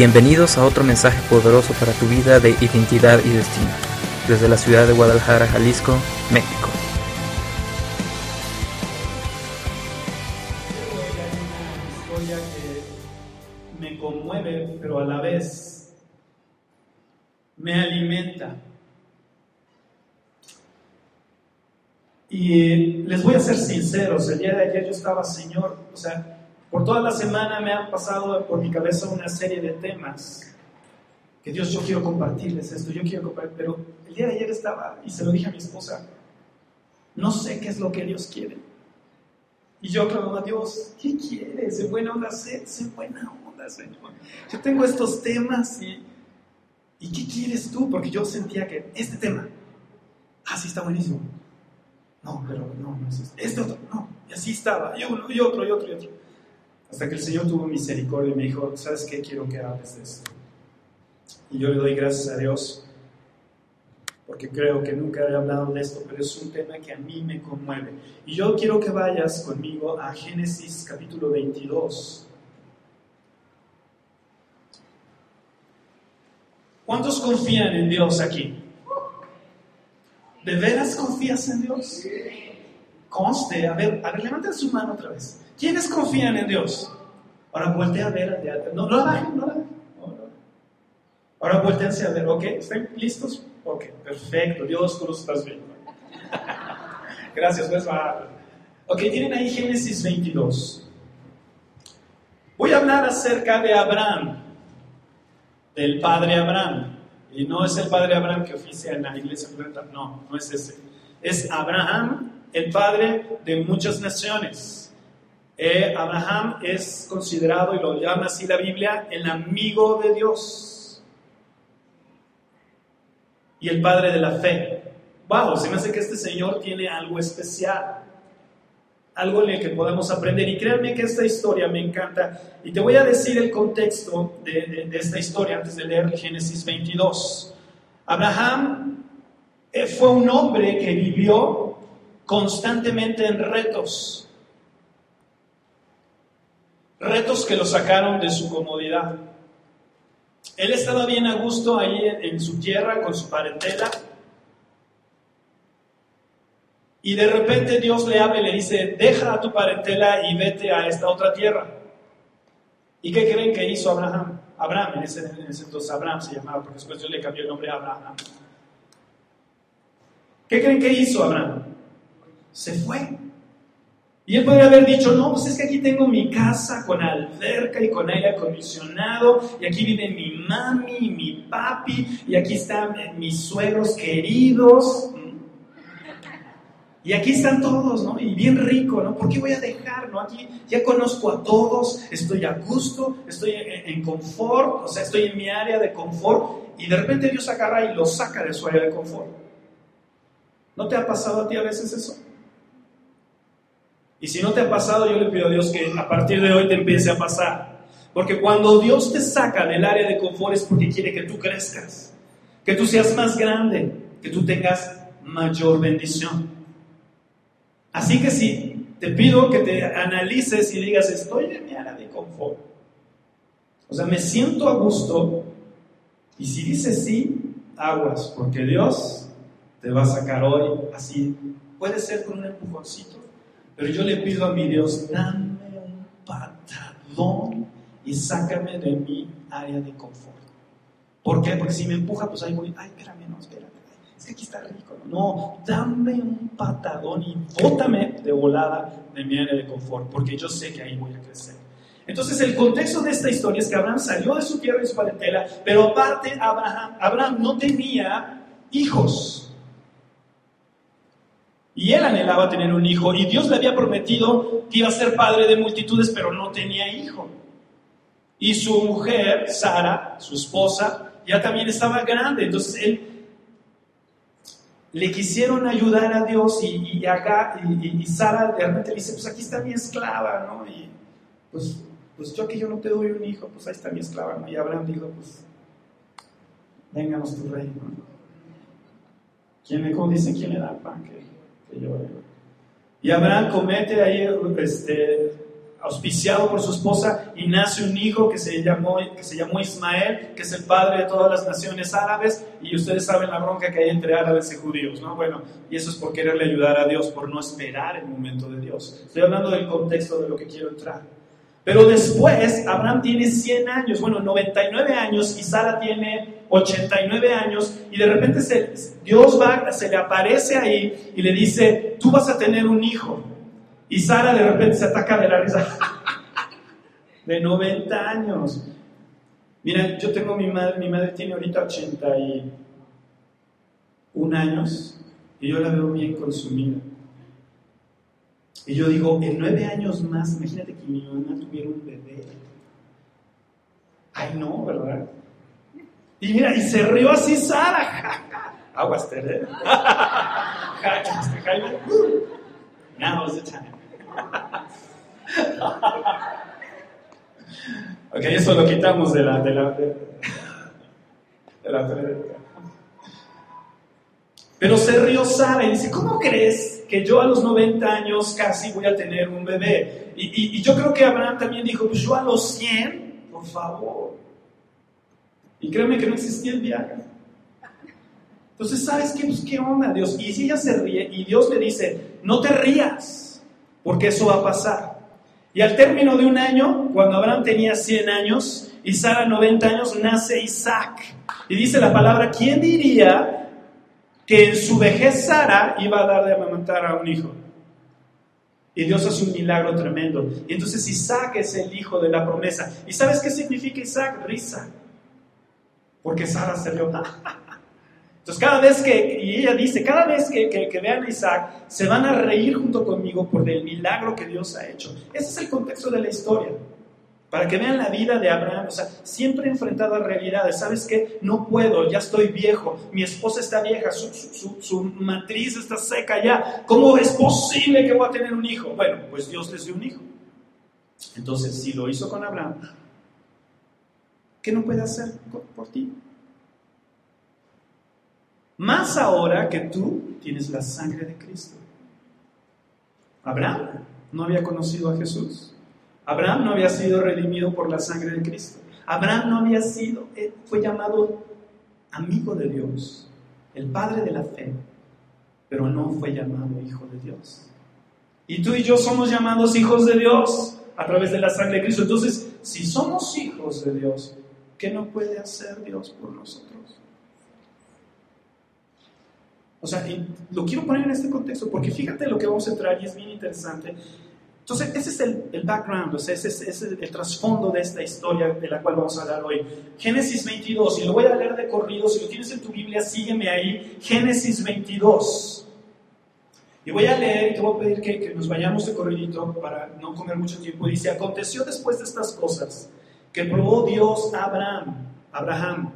Bienvenidos a otro mensaje poderoso para tu vida de identidad y destino, desde la ciudad de Guadalajara, Jalisco, México. Una historia que me conmueve, pero a la vez me alimenta. Y les voy a ser sinceros, el día de ayer yo estaba, Señor, o sea, por toda la semana me han pasado por mi cabeza una serie de temas que Dios, yo quiero compartirles esto, yo quiero compartir, pero el día de ayer estaba y se lo dije a mi esposa, no sé qué es lo que Dios quiere. Y yo clamaba a Dios, ¿qué quieres? De buena onda, sé, sé buena onda, Señor. Yo tengo estos temas y, ¿y qué quieres tú? Porque yo sentía que este tema, ah, sí está buenísimo. No, pero no, no es este. Este otro, no. Y así estaba, y uno, y otro, y otro, y otro. Hasta que el Señor tuvo misericordia y me dijo, ¿sabes qué? Quiero que hables de esto. Y yo le doy gracias a Dios, porque creo que nunca he hablado de esto, pero es un tema que a mí me conmueve. Y yo quiero que vayas conmigo a Génesis capítulo 22. ¿Cuántos confían en Dios aquí? ¿De veras confías en Dios? Conste, a ver, a ver, levanten su mano otra vez. ¿Quiénes confían en Dios? Ahora voltea a ver al de atrás. No, no la bajen, no la bajen. Ahora volteense a ver, ¿ok? ¿Están listos? Ok, perfecto. Dios, tú lo estás viendo. Gracias, pues va. Ok, tienen ahí Génesis 22. Voy a hablar acerca de Abraham, del padre Abraham. Y no es el padre Abraham que oficia en la iglesia, no, no es ese. Es Abraham, el padre de muchas naciones. Eh, Abraham es considerado, y lo llama así la Biblia, el amigo de Dios y el padre de la fe. Wow, se me hace que este señor tiene algo especial, algo en el que podemos aprender. Y créanme que esta historia me encanta. Y te voy a decir el contexto de, de, esta historia antes de leer Génesis 22. Abraham eh, fue un hombre que vivió constantemente en retos. Retos que lo sacaron de su comodidad. Él estaba bien a gusto ahí en, su tierra con su parentela. Y de repente Dios le habla y le dice, deja a tu parentela y vete a esta otra tierra. ¿Y qué creen que hizo Abraham? Abraham, en ese entonces Abraham se llamaba, porque después Dios le cambió el nombre a Abraham. ¿Qué creen que hizo Abraham? Se fue. Y él podría haber dicho, no, pues es que aquí tengo mi casa con alberca y con aire acondicionado, y aquí vive mi mami y mi papi, y aquí están mis suegros queridos, y aquí están todos, ¿no? Y bien rico, ¿no? ¿Por qué voy a dejar, no? Aquí ya conozco a todos, estoy a gusto, estoy en, en confort, o sea, estoy en mi área de confort, y de repente Dios agarra y lo saca de su área de confort. ¿No te ha pasado a ti a veces eso? Y si no te ha pasado, yo le pido a Dios que a partir de hoy te empiece a pasar. Porque cuando Dios te saca del área de confort es porque quiere que tú crezcas, que tú seas más grande, que tú tengas mayor bendición. Así que sí, te pido que te analices y digas, estoy en mi área de confort. O sea, me siento a gusto. Y si dices sí, aguas, porque Dios te va a sacar hoy así. Puede ser con un empujoncito, pero yo le pido a mi Dios, dame un patadón y sácame de mi área de confort. ¿Por qué? Porque si me empuja, pues ahí voy, ay, espérame, no, espérame es que aquí está rico. No, dame un patadón y bótame de volada de mi área de confort, porque yo sé que ahí voy a crecer. Entonces, el contexto de esta historia es que Abraham salió de su tierra y su parentela, pero aparte, Abraham, Abraham no tenía hijos. Y él anhelaba tener un hijo, y Dios le había prometido que iba a ser padre de multitudes, pero no tenía hijo. Y su mujer, Sara, su esposa, ya también estaba grande, entonces él le quisieron ayudar a Dios y, y, acá, y, Sara de repente le dice, pues aquí está mi esclava, ¿no? Y pues, pues yo que yo no te doy un hijo, pues ahí está mi esclava, ¿no? Y Abraham dijo, pues, vénganos tu rey, ¿no? ¿Quién me, como quién le da pan? Y Abraham comete ahí, este, auspiciado por su esposa y nace un hijo que se, llamó, que se llamó Ismael, que es el padre de todas las naciones árabes, y ustedes saben la bronca que hay entre árabes y judíos, ¿no? Bueno, y eso es por quererle ayudar a Dios, por no esperar el momento de Dios. Estoy hablando del contexto de lo que quiero entrar. Pero después Abraham tiene 100 años, bueno, 99 años y Sara tiene 89 años y de repente se, Dios va, se le aparece ahí y le dice, tú vas a tener un hijo. Y Sara de repente se ataca de la risa. de 90 años. Mira, yo tengo mi madre, mi madre tiene ahorita 81 años y yo la veo bien consumida. Y yo digo, en nueve años más, imagínate que mi mamá tuviera un bebé. Ay, no, ¿verdad? Y mira, y se rió así Sara. Aguas, Tere. Now is the time. ok, eso lo quitamos de la, de la, de, la Pero se rió Sara y dice, ¿cómo crees que yo a los 90 años casi voy a tener un bebé? Y, y, yo creo que Abraham también dijo, pues yo a los 100, por favor. Y créeme que no existía el viaje. Entonces, ¿sabes qué? Pues, ¿qué onda, Dios? Y si ella se ríe y Dios le dice, no te rías porque eso va a pasar. Y al término de un año, cuando Abraham tenía 100 años y Sara 90 años, nace Isaac. Y dice la palabra, ¿quién diría que en su vejez Sara iba a dar de amamantar a un hijo? Y Dios hace un milagro tremendo. Y entonces Isaac es el hijo de la promesa. ¿Y sabes qué significa Isaac? Risa. Porque Sara se rió. Entonces cada vez que, y ella dice, cada vez que, que, vean a Isaac, se van a reír junto conmigo por el milagro que Dios ha hecho. Ese es el contexto de la historia. Para que vean la vida de Abraham, o sea, siempre enfrentado a realidades. ¿Sabes qué? No puedo, ya estoy viejo, mi esposa está vieja, su, su, su, matriz está seca ya. ¿Cómo es posible que voy a tener un hijo? Bueno, pues Dios les dio un hijo. Entonces, si lo hizo con Abraham, ¿qué no puede hacer por ti? Más ahora que tú tienes la sangre de Cristo. Abraham no había conocido a Jesús. Abraham no había sido redimido por la sangre de Cristo. Abraham no había sido, eh, fue llamado amigo de Dios, el padre de la fe, pero no fue llamado hijo de Dios. Y tú y yo somos llamados hijos de Dios a través de la sangre de Cristo. Entonces, si somos hijos de Dios, ¿qué no puede hacer Dios por nosotros? O sea, lo quiero poner en este contexto porque fíjate lo que vamos a entrar y es bien interesante. Entonces, ese es el, background, o sea, ese es, el trasfondo de esta historia de la cual vamos a hablar hoy. Génesis 22, y lo voy a leer de corrido, si lo tienes en tu Biblia, sígueme ahí. Génesis 22. Y voy a leer, y te voy a pedir que, que nos vayamos de corridito para no comer mucho tiempo. Dice, aconteció después de estas cosas que probó Dios a Abraham, Abraham,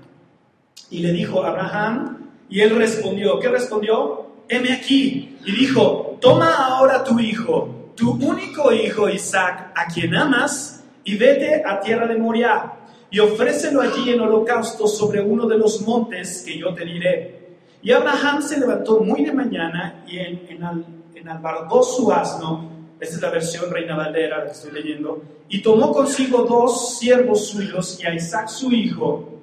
y le dijo, Abraham, y él respondió, ¿qué respondió? Heme aquí. Y dijo, toma ahora tu hijo, tu único hijo Isaac, a quien amas, y vete a tierra de Moriah, y ofrécelo allí en holocausto sobre uno de los montes que yo te diré. Y Abraham se levantó muy de mañana y en, en, albardó su asno, esta es la versión Reina Valera que estoy leyendo, y tomó consigo dos siervos suyos y a Isaac su hijo,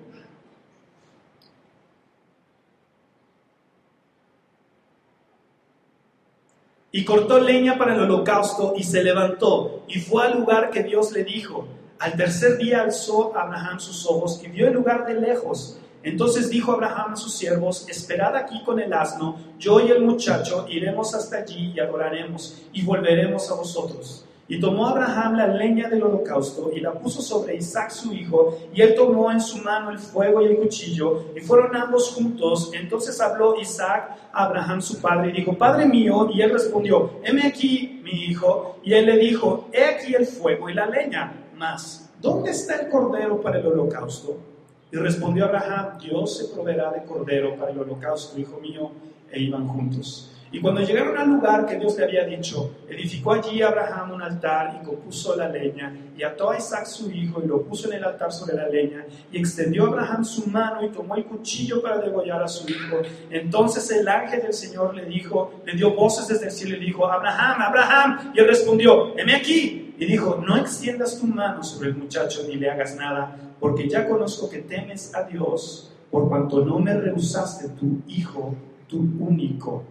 Y cortó leña para el holocausto y se levantó y fue al lugar que Dios le dijo. Al tercer día alzó Abraham sus ojos y vio el lugar de lejos. Entonces dijo Abraham a sus siervos, esperad aquí con el asno, yo y el muchacho iremos hasta allí y adoraremos y volveremos a vosotros. Y tomó Abraham la leña del holocausto y la puso sobre Isaac su hijo, y él tomó en su mano el fuego y el cuchillo, y fueron ambos juntos. Entonces habló Isaac a Abraham su padre y dijo, Padre mío, y él respondió, heme aquí mi hijo, y él le dijo, he aquí el fuego y la leña, mas, ¿dónde está el cordero para el holocausto? Y respondió Abraham, Dios se proveerá de cordero para el holocausto, hijo mío, e iban juntos. Y cuando llegaron al lugar que Dios le había dicho, edificó allí Abraham un altar y compuso la leña, y ató a Isaac su hijo y lo puso en el altar sobre la leña, y extendió Abraham su mano y tomó el cuchillo para degollar a su hijo. Entonces el ángel del Señor le dijo, le dio voces desde el cielo y le dijo, Abraham, Abraham, y él respondió, heme aquí. Y dijo, no extiendas tu mano sobre el muchacho ni le hagas nada, porque ya conozco que temes a Dios, por cuanto no me rehusaste tu hijo, tu único.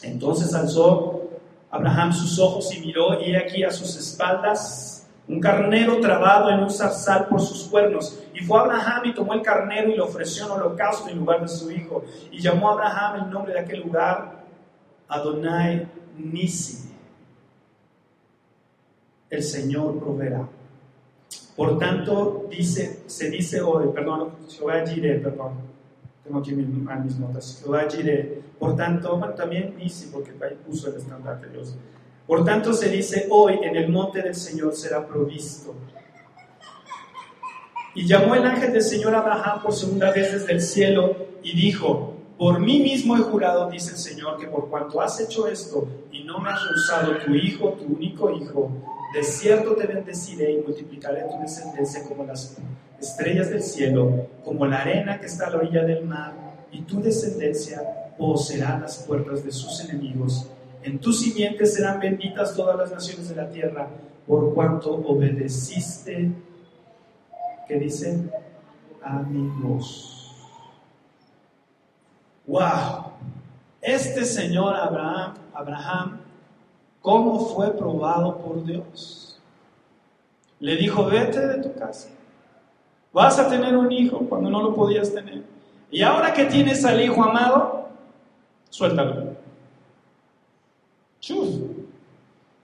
Entonces alzó Abraham sus ojos y miró, y aquí a sus espaldas un carnero trabado en un zarzal por sus cuernos. Y fue Abraham y tomó el carnero y le ofreció en holocausto en lugar de su hijo. Y llamó a Abraham el nombre de aquel lugar Adonai Nisi. El Señor proveerá. Por tanto, dice, se dice hoy, perdón, Jehová Jireh, perdón, tengo aquí mis, mis notas, Jehová Jireh. Por tanto, también dice, porque ahí puso el estandarte Dios. Por tanto, se dice hoy, en el monte del Señor será provisto. Y llamó el ángel del Señor a Abraham por segunda vez desde el cielo y dijo, por mí mismo he jurado, dice el Señor, que por cuanto has hecho esto y no me has rehusado tu hijo, tu único hijo, de cierto te bendeciré y multiplicaré tu descendencia como las estrellas del cielo, como la arena que está a la orilla del mar, y tu descendencia poseerá las puertas de sus enemigos. En tu simiente serán benditas todas las naciones de la tierra, por cuanto obedeciste, ¿qué dice? A mi voz. ¡Wow! Este señor Abraham, Abraham cómo fue probado por Dios. Le dijo, vete de tu casa. Vas a tener un hijo cuando no lo podías tener. Y ahora que tienes al hijo amado, suéltalo. Chuf.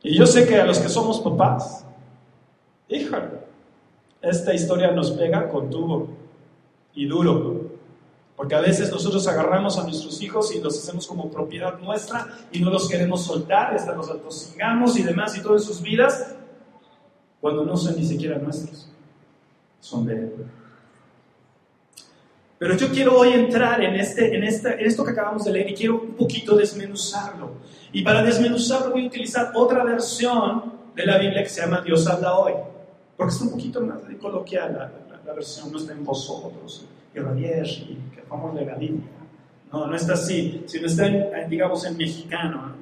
Y yo sé que a los que somos papás, híjole, esta historia nos pega con tubo y duro. Porque a veces nosotros agarramos a nuestros hijos y los hacemos como propiedad nuestra y no los queremos soltar, hasta los atosigamos y demás y todas sus vidas, cuando no son ni siquiera nuestros, son de Él. Pero yo quiero hoy entrar en, este, en, esta, en esto que acabamos de leer y quiero un poquito desmenuzarlo. Y para desmenuzarlo voy a utilizar otra versión de la Biblia que se llama Dios habla hoy. Porque es un poquito más coloquial, la, la, versión no está en vosotros y Radier y que vamos de Galicia. No, no está así, sino está, en, digamos, en mexicano.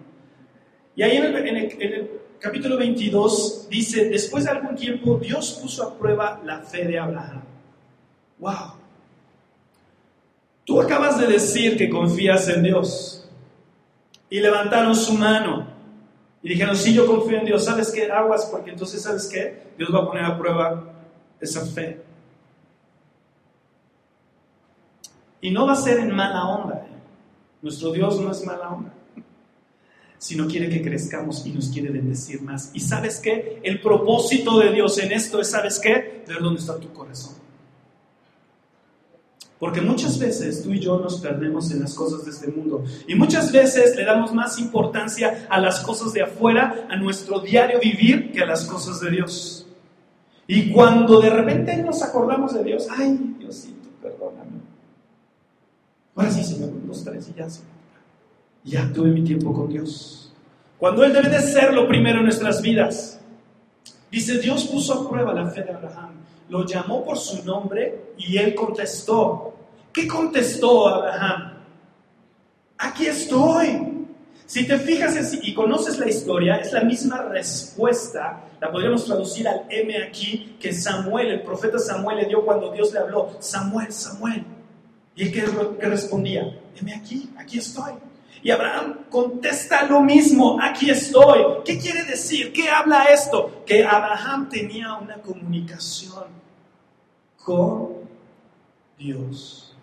Y ahí en el, en, el, en el, capítulo 22 dice, después de algún tiempo Dios puso a prueba la fe de Abraham. ¡Wow! Tú acabas de decir que confías en Dios. Y levantaron su mano y dijeron, sí, yo confío en Dios. ¿Sabes qué? Aguas, porque entonces, ¿sabes qué? Dios va a poner a prueba esa fe. Y no va a ser en mala onda. Nuestro Dios no es mala onda. Sino quiere que crezcamos y nos quiere bendecir más. Y sabes qué? El propósito de Dios en esto es, ¿sabes qué? Ver dónde está tu corazón. Porque muchas veces tú y yo nos perdemos en las cosas de este mundo. Y muchas veces le damos más importancia a las cosas de afuera, a nuestro diario vivir, que a las cosas de Dios. Y cuando de repente nos acordamos de Dios, ay, Diosito, perdóname. Ahora sí, Señor, dos, tres y ya. Ya tuve mi tiempo con Dios. Cuando Él debe de ser lo primero en nuestras vidas. Dice, Dios puso a prueba la fe de Abraham. Lo llamó por su nombre y Él contestó. ¿Qué contestó Abraham? Aquí estoy. Si te fijas y conoces la historia, es la misma respuesta, la podríamos traducir al M aquí, que Samuel, el profeta Samuel le dio cuando Dios le habló, Samuel, Samuel. ¿Y él que, respondía? Heme aquí, aquí estoy. Y Abraham contesta lo mismo, aquí estoy. ¿Qué quiere decir? ¿Qué habla esto? Que Abraham tenía una comunicación con Dios.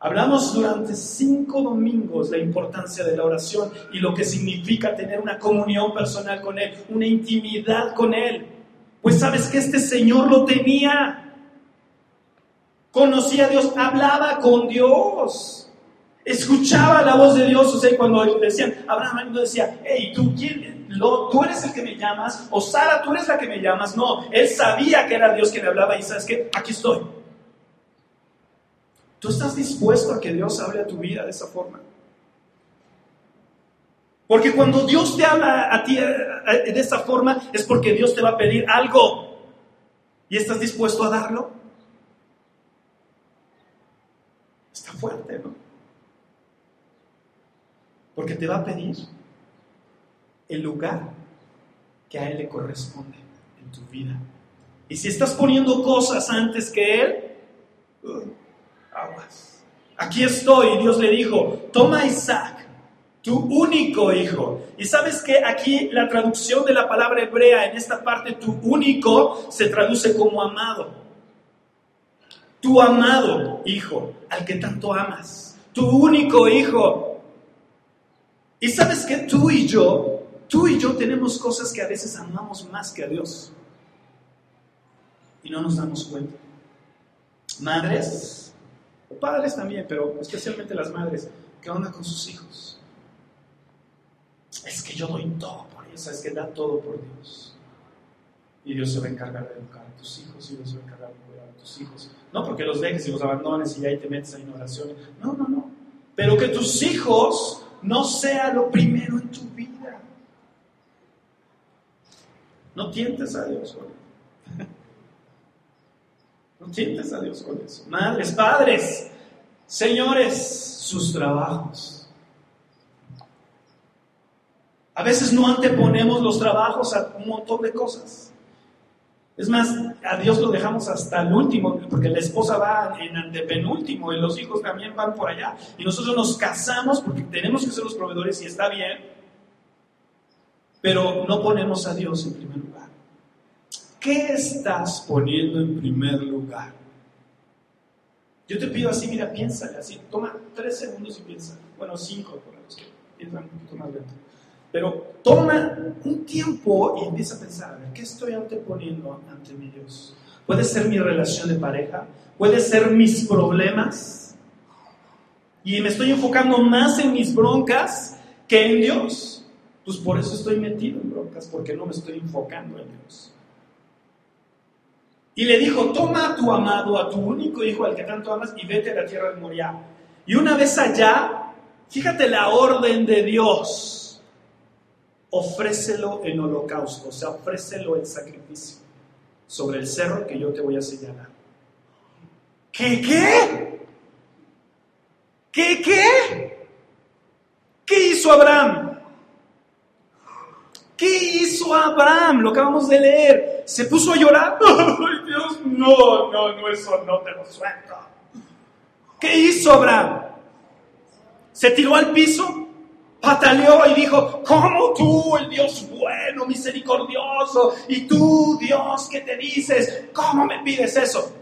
Hablamos durante cinco domingos la importancia de la oración y lo que significa tener una comunión personal con Él, una intimidad con Él. Pues sabes que este Señor lo tenía. Conocía a Dios, hablaba con Dios, escuchaba la voz de Dios. O sea, cuando decían, Abraham decía, hey, ¿tú quién? ¿Tú eres el que me llamas? O Sara, ¿tú eres la que me llamas? No, él sabía que era Dios que le hablaba y sabes que aquí estoy. ¿Tú estás dispuesto a que Dios hable a tu vida de esa forma? Porque cuando Dios te habla a ti de esta forma es porque Dios te va a pedir algo. ¿Y estás dispuesto a darlo? Está fuerte, ¿no? Porque te va a pedir el lugar que a Él le corresponde en tu vida. Y si estás poniendo cosas antes que Él, aguas. Aquí estoy, Dios le dijo, toma Isaac, tu único hijo. Y sabes que aquí la traducción de la palabra hebrea en esta parte, tu único, se traduce como amado. Tu amado hijo, al que tanto amas. Tu único hijo. Y sabes que tú y yo, tú y yo tenemos cosas que a veces amamos más que a Dios. Y no nos damos cuenta. Madres, o padres también, pero especialmente las madres, ¿qué onda con sus hijos? Es que yo doy todo por ellos, es que da todo por Dios. Y Dios se va a encargar de educar a tus hijos, y Dios se va a encargar de cuidar a tus hijos. No porque los dejes y los abandones y ahí te metes en oraciones. No, no, no. Pero que tus hijos no sea lo primero en tu vida. No tientes a Dios con No tientes a Dios con eso. Madres, padres, señores, sus trabajos. A veces no anteponemos los trabajos a un montón de cosas. Es más, a Dios lo dejamos hasta el último, porque la esposa va en antepenúltimo y los hijos también van por allá. Y nosotros nos casamos porque tenemos que ser los proveedores y está bien, pero no ponemos a Dios en primer lugar. ¿Qué estás poniendo en primer lugar? Yo te pido así, mira, piénsale así, toma tres segundos y piensa. Bueno, cinco, por los que un poquito más lento. Pero toma un tiempo y empieza a pensar, ¿qué estoy anteponiendo ante mi Dios? Puede ser mi relación de pareja, puede ser mis problemas. Y me estoy enfocando más en mis broncas que en Dios. Pues por eso estoy metido en broncas, porque no me estoy enfocando en Dios. Y le dijo, toma a tu amado, a tu único hijo al que tanto amas, y vete a la tierra de Moria. Y una vez allá, fíjate la orden de Dios ofrécelo en holocausto, o sea, ofrécelo en sacrificio sobre el cerro que yo te voy a señalar. ¿Qué qué? ¿Qué qué? ¿Qué hizo Abraham? ¿Qué hizo Abraham? Lo acabamos de leer. Se puso a llorar. ¡Ay, Dios! No, no, no, eso no te lo suelto. ¿Qué hizo Abraham? ¿Se tiró al piso? Pataleó y dijo, ¿cómo tú, el Dios bueno, misericordioso, y tú, Dios, que te dices, ¿cómo me pides eso?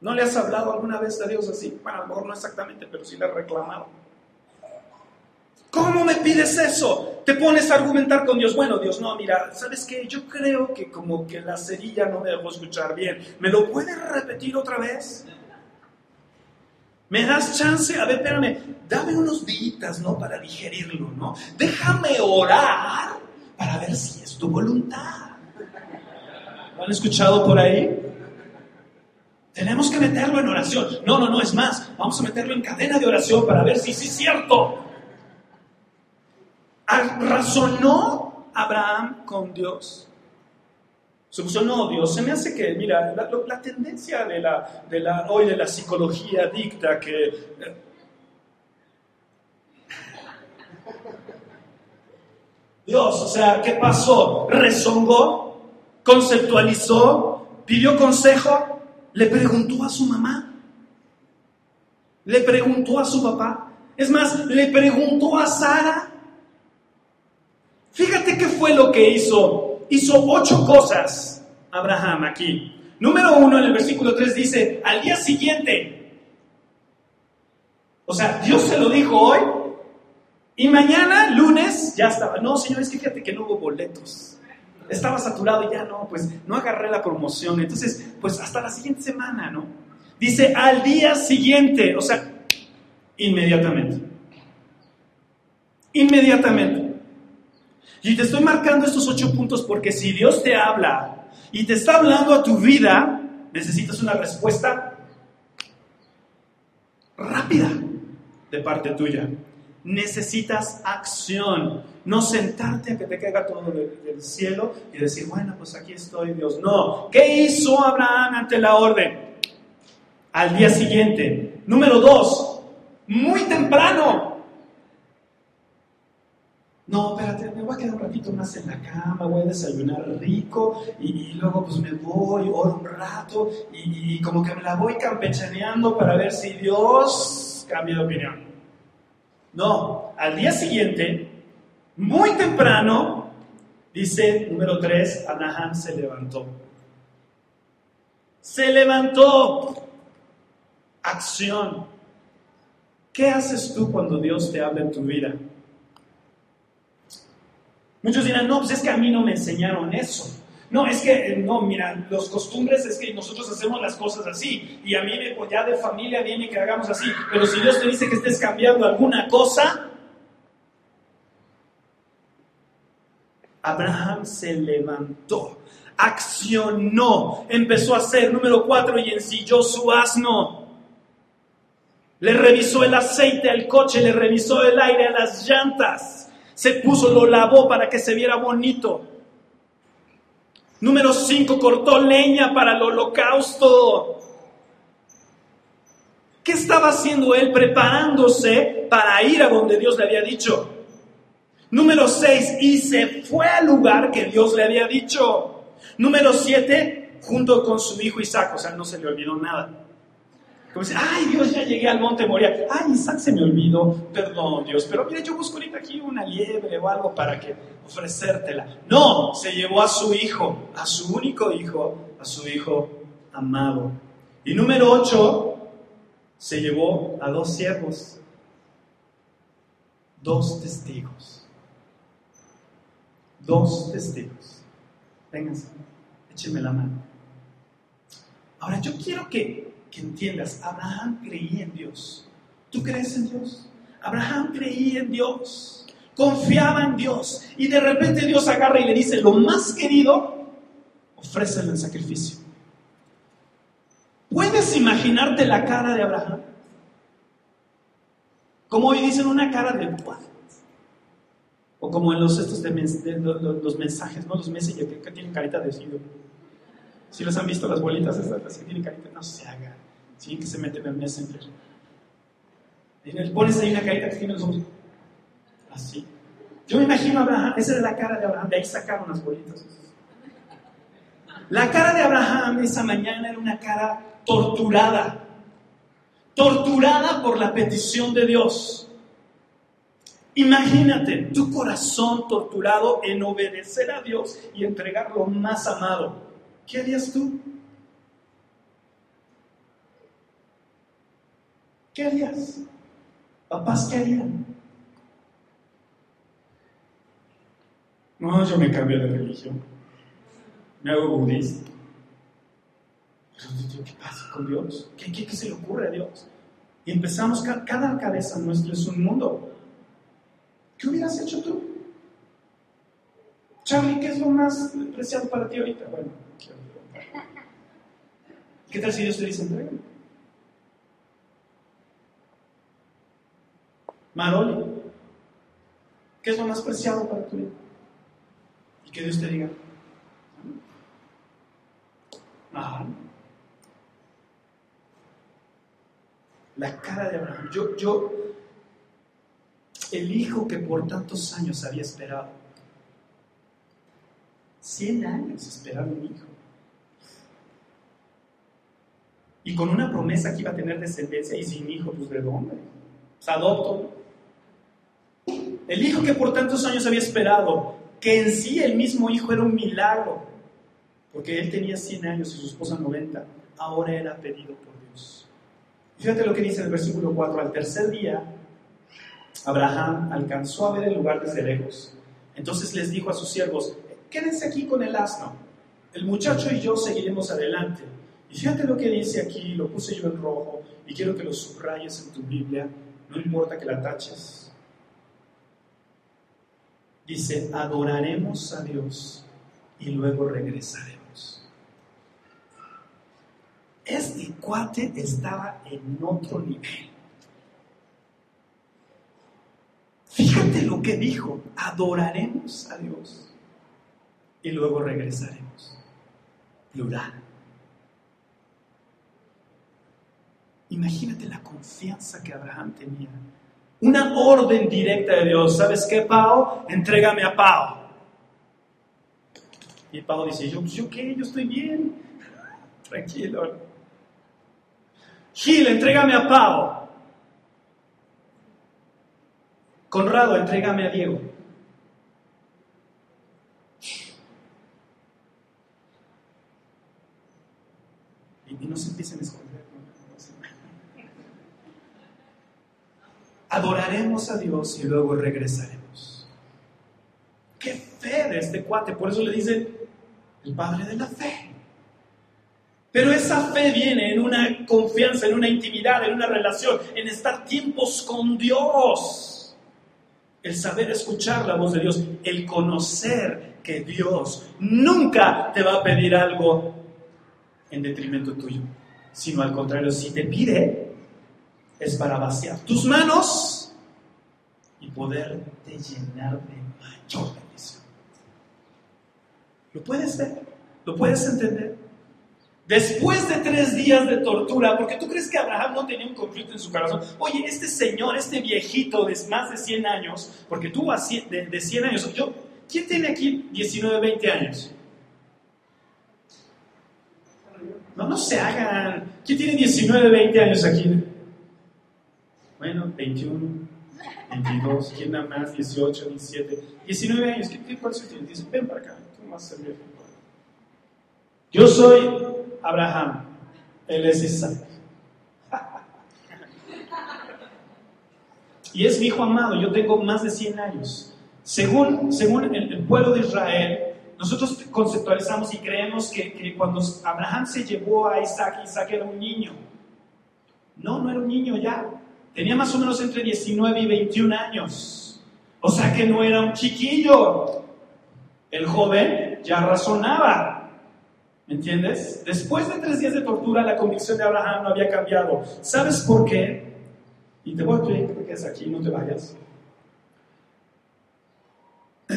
¿No le has hablado alguna vez a Dios así? Bueno, a no exactamente, pero sí le has reclamado. ¿Cómo me pides eso? Te pones a argumentar con Dios. Bueno, Dios, no, mira, ¿sabes qué? Yo creo que como que la cerilla no me dejó escuchar bien. ¿Me lo puedes repetir otra vez? ¿Me das chance? A ver, espérame, dame unos días, ¿no? Para digerirlo, ¿no? Déjame orar para ver si es tu voluntad. ¿Lo han escuchado por ahí? Tenemos que meterlo en oración. No, no, no, es más, vamos a meterlo en cadena de oración para ver si sí es cierto. ¿Razonó Abraham con Dios? Se puso, se me hace que, mira, la, tendencia de la, de la, hoy de la psicología dicta que... Dios, o sea, ¿qué pasó? ¿Rezongó? ¿Conceptualizó? ¿Pidió consejo? ¿Le preguntó a su mamá? ¿Le preguntó a su papá? Es más, le preguntó a Sara. Fíjate qué fue lo que hizo hizo ocho cosas Abraham aquí. Número uno, en el versículo 3 dice, al día siguiente. O sea, Dios se lo dijo hoy y mañana, lunes, ya estaba. No, señor, es que fíjate que no hubo boletos. Estaba saturado y ya no, pues no agarré la promoción. Entonces, pues hasta la siguiente semana, ¿no? Dice, al día siguiente, o sea, inmediatamente. Inmediatamente. Y te estoy marcando estos ocho puntos porque si Dios te habla y te está hablando a tu vida, necesitas una respuesta rápida de parte tuya. necesitas acción. No sentarte a que te caiga todo del, cielo y decir, bueno, pues aquí estoy, Dios. No. ¿Qué hizo Abraham ante la orden? Al día siguiente. Número dos, muy temprano. No, espérate, me voy a quedar un ratito más en la cama, voy a desayunar rico y, luego pues me voy, oro un rato y, como que me la voy campechaneando para ver si Dios cambia de opinión. No, al día siguiente, muy temprano, dice número 3, Abraham se levantó. Se levantó. Acción. ¿Qué haces tú cuando Dios te habla en tu vida? Muchos dirán, no, pues es que a mí no me enseñaron eso. No, es que, eh, no, mira, los costumbres es que nosotros hacemos las cosas así. Y a mí pues ya de familia viene que hagamos así. Pero si Dios te dice que estés cambiando alguna cosa, Abraham se levantó, accionó, empezó a hacer, número cuatro, y ensilló su asno. Le revisó el aceite al coche, le revisó el aire a las llantas se puso, lo lavó para que se viera bonito. Número 5, cortó leña para el holocausto. ¿Qué estaba haciendo él? Preparándose para ir a donde Dios le había dicho. Número 6, y se fue al lugar que Dios le había dicho. Número 7, junto con su hijo Isaac, o sea, no se le olvidó nada. Como dice, ay Dios, ya llegué al monte Moria. Ay, Isaac se me olvidó. Perdón, Dios. Pero mira, yo busco ahorita aquí una liebre o algo para que ofrecértela. No, se llevó a su hijo, a su único hijo, a su hijo amado. Y número 8, se llevó a dos siervos, dos testigos. Dos testigos. Vénganse, échenme la mano. Ahora yo quiero que entiendas, Abraham creía en Dios. ¿Tú crees en Dios? Abraham creía en Dios, confiaba en Dios y de repente Dios agarra y le dice, lo más querido, ofrécele el sacrificio. ¿Puedes imaginarte la cara de Abraham? Como hoy dicen una cara de what? O como en los estos de, los, mensajes, ¿no? Los messengers que, tienen carita de sido. Si los han visto las bolitas estas, que tienen carita, no se hagan. ¿Sí? que se mete en el Messenger. Y le pones ahí una carita que tiene los ojos así. Yo me imagino a Abraham, esa es la cara de Abraham, de ahí sacaron las bolitas. La cara de Abraham esa mañana era una cara torturada, torturada por la petición de Dios. Imagínate tu corazón torturado en obedecer a Dios y entregar lo más amado. ¿Qué harías tú? ¿Qué harías? Papás, ¿qué harían? No, yo me cambio de religión. Me hago budista. Pero, ¿qué pasa con Dios? ¿Qué, qué, se le ocurre a Dios? Y empezamos, cada cabeza nuestra es un mundo. ¿Qué hubieras hecho tú? Charlie, ¿qué es lo más preciado para ti ahorita? Bueno, ¿qué tal si Dios te dice entrega? Maroli, ¿qué es lo más preciado para tu vida? Y que Dios te diga, ah, la cara de Abraham, yo, yo, el hijo que por tantos años había esperado, 100 años esperando un hijo. Y con una promesa que iba a tener descendencia y sin hijo, pues de dónde? Pues adopto. El hijo que por tantos años había esperado, que en sí el mismo hijo era un milagro, porque él tenía 100 años y su esposa 90, ahora era pedido por Dios. Fíjate lo que dice el versículo 4, al tercer día, Abraham alcanzó a ver el lugar desde lejos. Entonces les dijo a sus siervos, quédense aquí con el asno, el muchacho y yo seguiremos adelante. Y fíjate lo que dice aquí, lo puse yo en rojo y quiero que lo subrayes en tu Biblia, no importa que la taches dice, adoraremos a Dios y luego regresaremos. Este cuate estaba en otro nivel. lo que dijo, adoraremos a Dios y luego regresaremos. Plural. Imagínate la confianza que Abraham tenía. Una orden directa de Dios. ¿Sabes qué, Pau? Entrégame a Pau. Y Pau dice, yo, ¿yo qué? Yo estoy bien. Tranquilo. Gil, entrégame a Pau. Conrado, entrégame a Diego. Y, no se empiecen a esconder. Adoraremos a Dios y luego regresaremos. Qué fe de este cuate. Por eso le dice el padre de la fe. Pero esa fe viene en una confianza, en una intimidad, en una relación, en estar tiempos con Dios. El saber escuchar la voz de Dios, el conocer que Dios nunca te va a pedir algo en detrimento tuyo, sino al contrario, si te pide, es para vaciar tus manos y poderte llenar de mayor bendición. ¿Lo puedes ver? ¿Lo puedes entender? Después de tres días de tortura, porque tú crees que Abraham no tenía un conflicto en su corazón. Oye, este señor, este viejito de más de 100 años, porque tuvo de, de 100 años. Yo, ¿Quién tiene aquí 19, 20 años? No, no se hagan. ¿Quién tiene 19, 20 años aquí? Bueno, 21, 22, ¿quién da más? 18, 17, 19 años. ¿Qué, cuántos tienes? Dice, ven para acá, tú vas a ser Yo soy Abraham, él es Isaac. y es mi hijo amado, yo tengo más de 100 años. Según, según el, pueblo de Israel, nosotros conceptualizamos y creemos que, que, cuando Abraham se llevó a Isaac, Isaac era un niño. No, no era un niño ya. Tenía más o menos entre 19 y 21 años. O sea que no era un chiquillo. El joven ya razonaba. ¿Me entiendes? Después de tres días de tortura, la convicción de Abraham no había cambiado. ¿Sabes por qué? Y te voy a pedir que es aquí, no te vayas.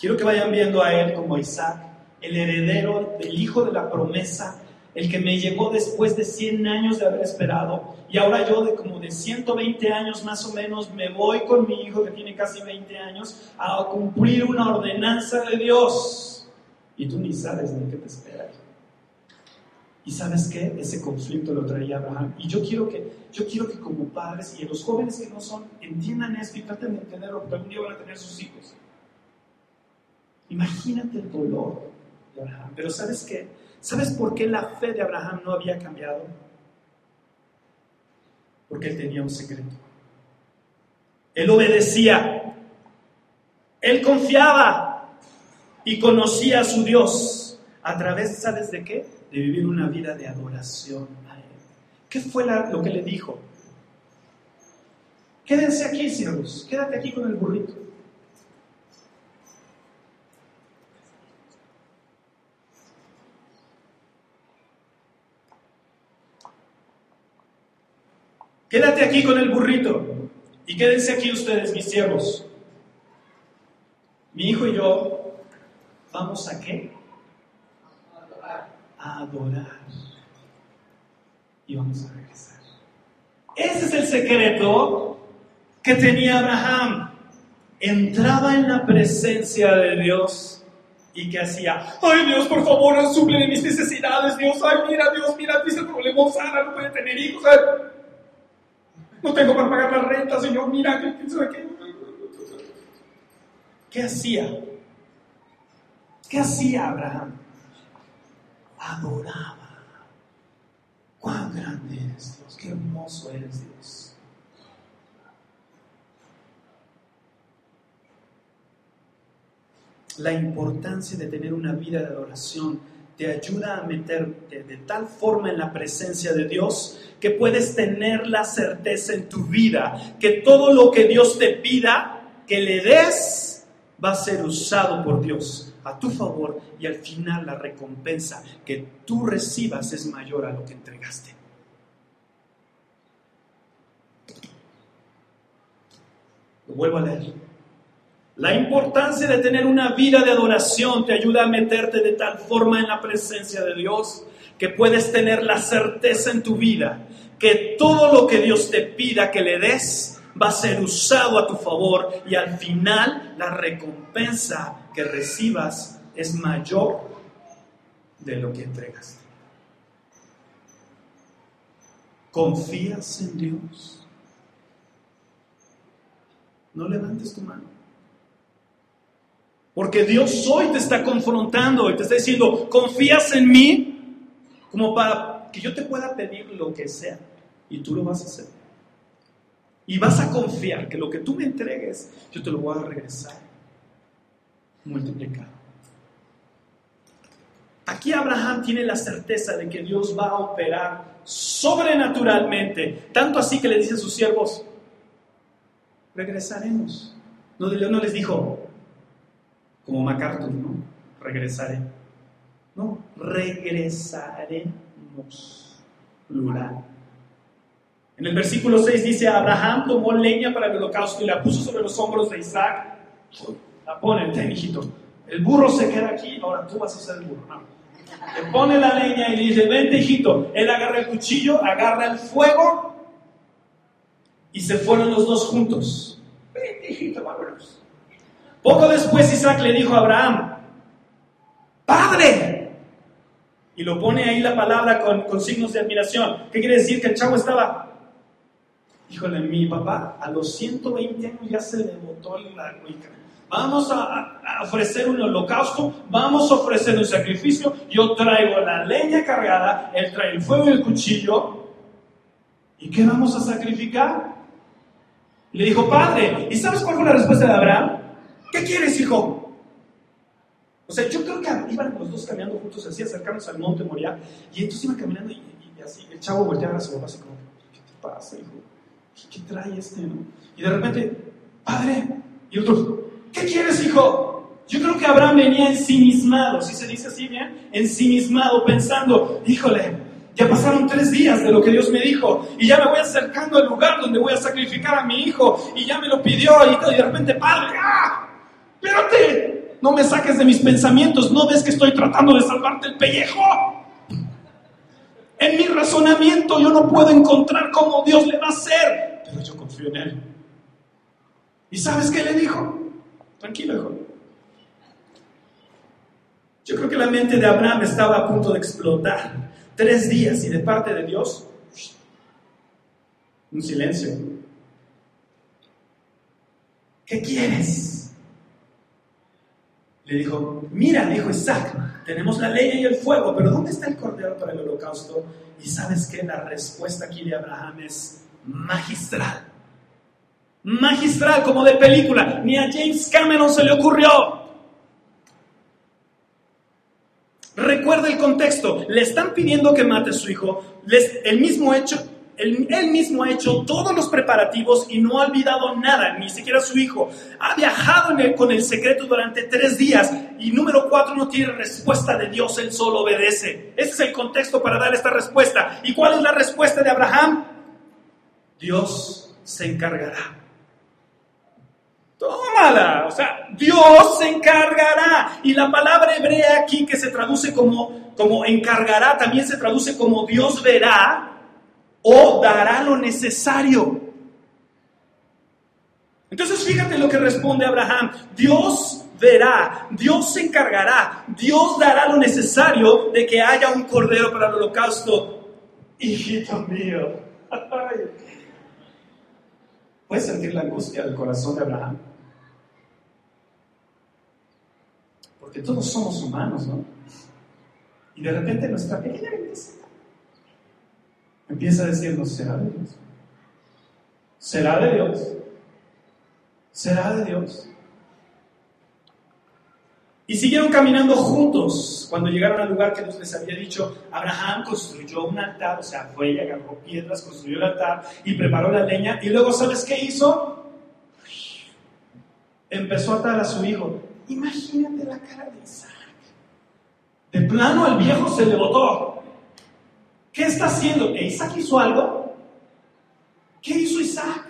Quiero que vayan viendo a él como Isaac, el heredero del hijo de la promesa, el que me llegó después de 100 años de haber esperado. Y ahora yo de como de 120 años más o menos me voy con mi hijo que tiene casi 20 años a cumplir una ordenanza de Dios y tú ni sabes ni qué te espera. Y sabes qué? Ese conflicto lo traía Abraham. Y yo quiero que, yo quiero que como padres y los jóvenes que no son, entiendan esto y traten de entenderlo, porque algún día van a tener sus hijos. Imagínate el dolor de Abraham. Pero ¿sabes qué? ¿Sabes por qué la fe de Abraham no había cambiado? Porque él tenía un secreto. Él obedecía. Él confiaba y conocía a su Dios a través, ¿sabes de qué? De vivir una vida de adoración a Él. ¿Qué fue lo que le dijo? Quédense aquí, siervos, quédate aquí con el burrito. Quédate aquí con el burrito y quédense aquí ustedes, mis siervos. Mi hijo y yo ¿Vamos a qué? A adorar. Y vamos a regresar. Ese es el secreto que tenía Abraham. Entraba en la presencia de Dios y que hacía, ay Dios, por favor, suple mis necesidades, Dios, ay mira, Dios, mira, dice el problema, Sara no puede tener hijos, no tengo para pagar la renta, Señor, mira, ¿qué, qué, ¿Qué hacía? ¿Qué hacía Abraham? Adoraba. Cuán grande eres Dios, qué hermoso eres Dios. La importancia de tener una vida de adoración te ayuda a meterte de tal forma en la presencia de Dios que puedes tener la certeza en tu vida que todo lo que Dios te pida que le des va a ser usado por Dios a tu favor y al final la recompensa que tú recibas es mayor a lo que entregaste. Lo vuelvo a leer. La importancia de tener una vida de adoración te ayuda a meterte de tal forma en la presencia de Dios que puedes tener la certeza en tu vida que todo lo que Dios te pida que le des va a ser usado a tu favor y al final la recompensa que recibas es mayor de lo que entregas. ¿Confías en Dios? No levantes tu mano. Porque Dios hoy te está confrontando y te está diciendo, ¿confías en mí? Como para que yo te pueda pedir lo que sea y tú lo vas a hacer. Y vas a confiar que lo que tú me entregues, yo te lo voy a regresar multiplicado. Aquí Abraham tiene la certeza de que Dios va a operar sobrenaturalmente, tanto así que le dice a sus siervos, regresaremos. No, no les dijo, como MacArthur, ¿no? Regresaré. No, regresaremos. Plural. En el versículo 6 dice, Abraham tomó leña para el holocausto y la puso sobre los hombros de Isaac. La pone, ten hijito. El burro se queda aquí, ahora tú vas a ser el burro. Le pone la leña y dice, vente hijito. Él agarra el cuchillo, agarra el fuego y se fueron los dos juntos. Poco después Isaac le dijo a Abraham, Padre. Y lo pone ahí la palabra con, con signos de admiración. ¿Qué quiere decir? Que el chavo estaba Híjole, mi papá a los 120 años ya se le botó la cuica. Vamos a, ofrecer un holocausto, vamos a ofrecer un sacrificio. Yo traigo la leña cargada, él trae el fuego y el cuchillo. ¿Y qué vamos a sacrificar? Le dijo, padre, ¿y sabes cuál fue la respuesta de Abraham? ¿Qué quieres, hijo? O sea, yo creo que iban los dos caminando juntos así, acercarnos al monte Moria, y entonces iban caminando y, así, el chavo volteaba a su papá así como, ¿qué te pasa, hijo? ¿qué trae este? Y de repente, padre, y otros, ¿qué quieres, hijo? Yo creo que Abraham venía ensimismado, si se dice así bien, ensimismado, pensando, híjole, ya pasaron tres días de lo que Dios me dijo y ya me voy acercando al lugar donde voy a sacrificar a mi hijo y ya me lo pidió y, de repente, padre, ¡ah! Espérate, no me saques de mis pensamientos, no ves que estoy tratando de salvarte el pellejo. En mi razonamiento yo no puedo encontrar cómo Dios le va a hacer, pero yo confío en Él. ¿Y sabes qué le dijo? Tranquilo, hijo. Yo creo que la mente de Abraham estaba a punto de explotar. Tres días y de parte de Dios, un silencio. ¿Qué quieres? Le dijo, mira, dijo Isaac, tenemos la leña y el fuego, pero ¿dónde está el cordero para el holocausto? Y sabes que la respuesta aquí de Abraham es magistral. Magistral, como de película. Ni a James Cameron se le ocurrió. Recuerda el contexto. Le están pidiendo que mate a su hijo. Les, el mismo hecho él, mismo ha hecho todos los preparativos y no ha olvidado nada, ni siquiera su hijo. Ha viajado con el secreto durante tres días y número cuatro no tiene respuesta de Dios, él solo obedece. Ese es el contexto para dar esta respuesta. ¿Y cuál es la respuesta de Abraham? Dios se encargará. Tómala, o sea, Dios se encargará. Y la palabra hebrea aquí que se traduce como, como encargará, también se traduce como Dios verá o dará lo necesario. Entonces fíjate lo que responde Abraham. Dios verá, Dios se encargará, Dios dará lo necesario de que haya un cordero para el holocausto. Hijito mío. ¿Puedes sentir la angustia del corazón de Abraham? Porque todos somos humanos, ¿no? Y de repente nuestra pequeña empieza decirnos, ¿será de Dios? ¿Será de Dios? ¿Será de Dios? Y siguieron caminando juntos. Cuando llegaron al lugar que Dios les había dicho, Abraham construyó un altar, o sea, fue y agarró piedras, construyó el altar y preparó la leña. Y luego, ¿sabes qué hizo? Empezó a atar a su hijo. Imagínate la cara de Isaac. De plano, el viejo se le botó. ¿Qué está haciendo? ¿E Isaac hizo algo? ¿Qué hizo Isaac?